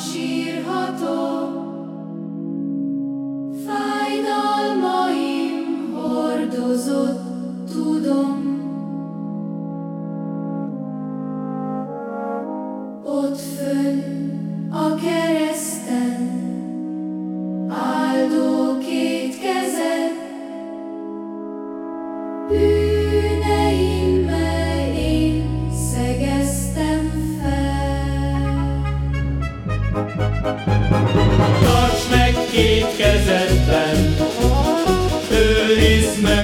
Tarts